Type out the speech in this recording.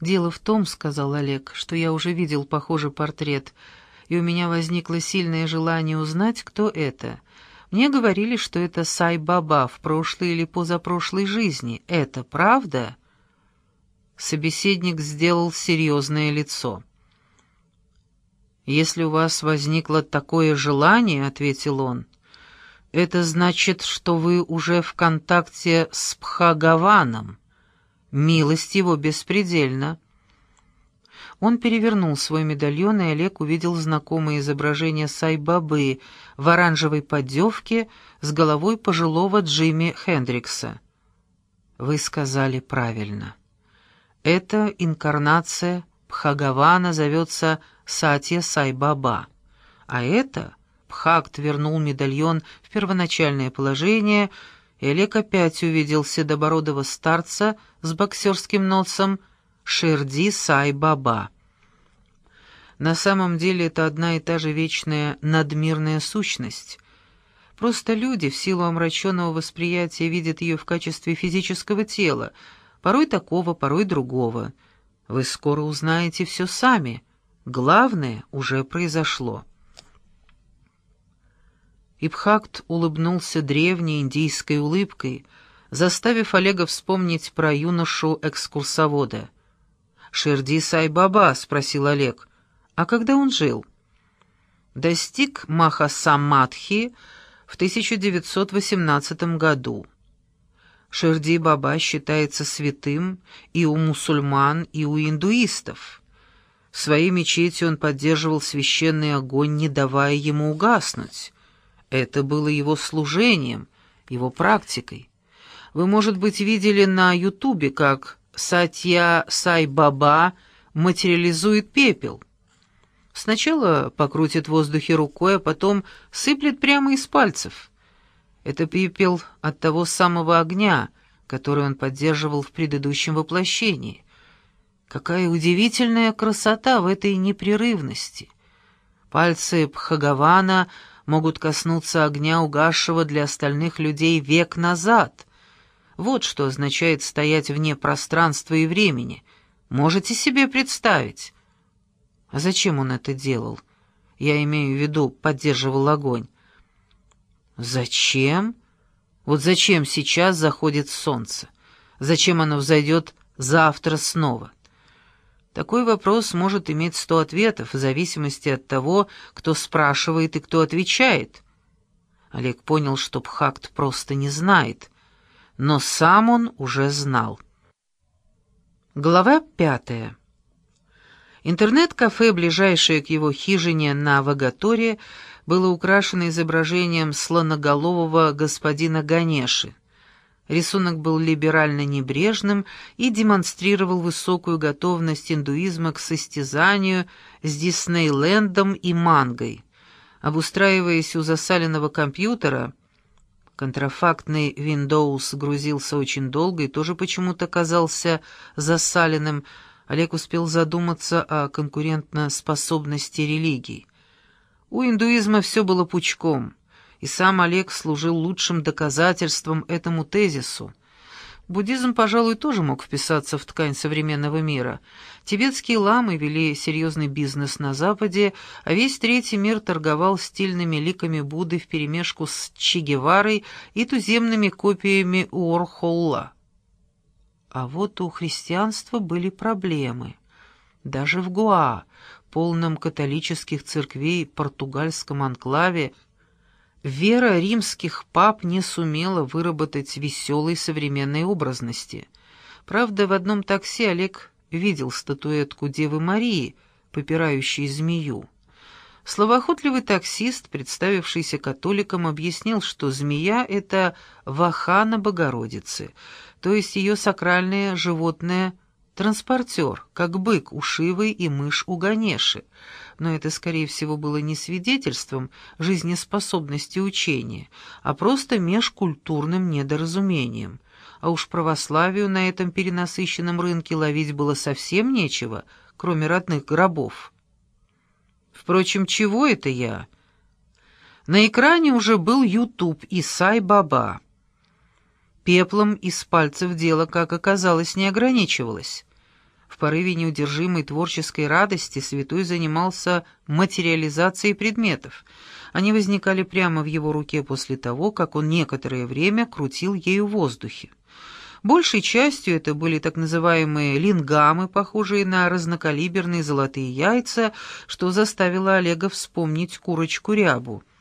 «Дело в том, — сказал Олег, — что я уже видел похожий портрет, и у меня возникло сильное желание узнать, кто это. Мне говорили, что это Сай-Баба в прошлой или позапрошлой жизни. Это правда?» Собеседник сделал серьезное лицо. «Если у вас возникло такое желание, — ответил он, — это значит, что вы уже в контакте с Пхагаваном. Милость его беспредельна». Он перевернул свой медальон, и Олег увидел знакомое изображение Сайбабы в оранжевой поддевке с головой пожилого Джимми Хендрикса. «Вы сказали правильно. Эта инкарнация Пхагавана зовется Сатья Сайбаба, а это...» Пхакт вернул медальон в первоначальное положение, и Олег опять увидел седобородого старца с боксерским носом — Шерди Сай-Баба. На самом деле это одна и та же вечная надмирная сущность. Просто люди в силу омраченного восприятия видят ее в качестве физического тела, порой такого, порой другого. Вы скоро узнаете все сами. Главное уже произошло. Ибхакт улыбнулся древней индийской улыбкой, заставив Олега вспомнить про юношу-экскурсовода — «Шерди Сай-Баба?» — спросил Олег. «А когда он жил?» Достиг Махасамадхи в 1918 году. Шерди Баба считается святым и у мусульман, и у индуистов. В своей мечети он поддерживал священный огонь, не давая ему угаснуть. Это было его служением, его практикой. Вы, может быть, видели на Ютубе, как Сатья Сай-Баба материализует пепел. Сначала покрутит в воздухе рукой, а потом сыплет прямо из пальцев. Это пепел от того самого огня, который он поддерживал в предыдущем воплощении. Какая удивительная красота в этой непрерывности. Пальцы Пхагавана могут коснуться огня, угасшего для остальных людей век назад. Вот что означает стоять вне пространства и времени. Можете себе представить? А зачем он это делал? Я имею в виду, поддерживал огонь. Зачем? Вот зачем сейчас заходит солнце? Зачем оно взойдет завтра снова? Такой вопрос может иметь сто ответов в зависимости от того, кто спрашивает и кто отвечает. Олег понял, что Пхакт просто не знает — но сам он уже знал. Глава пятая. Интернет-кафе, ближайшее к его хижине на Вагаторе, было украшено изображением слоноголового господина Ганеши. Рисунок был либерально небрежным и демонстрировал высокую готовность индуизма к состязанию с Диснейлендом и мангой. Обустраиваясь у засаленного компьютера, Контрафактный Windows грузился очень долго и тоже почему-то казался засаленным. Олег успел задуматься о конкурентоспособности религий. У индуизма все было пучком, и сам Олег служил лучшим доказательством этому тезису — Буддизм, пожалуй, тоже мог вписаться в ткань современного мира. Тибетские ламы вели серьезный бизнес на Западе, а весь третий мир торговал стильными ликами Будды вперемешку с Че Геварой и туземными копиями Уорхолла. А вот у христианства были проблемы. Даже в Гуа, полном католических церквей португальском анклаве, Вера римских пап не сумела выработать веселой современной образности. Правда, в одном такси Олег видел статуэтку Девы Марии, попирающей змею. Словоохотливый таксист, представившийся католиком, объяснил, что змея — это Вахана Богородицы, то есть ее сакральное животное — транспортер, как бык у Шивы и мышь у Ганеши — но это, скорее всего, было не свидетельством жизнеспособности учения, а просто межкультурным недоразумением. А уж православию на этом перенасыщенном рынке ловить было совсем нечего, кроме родных гробов. Впрочем, чего это я? На экране уже был Ютуб и Сай-Баба. Пеплом из пальцев дело, как оказалось, не ограничивалось. В порыве неудержимой творческой радости святой занимался материализацией предметов. Они возникали прямо в его руке после того, как он некоторое время крутил ею в воздухе. Большей частью это были так называемые лингамы, похожие на разнокалиберные золотые яйца, что заставило Олега вспомнить курочку-рябу —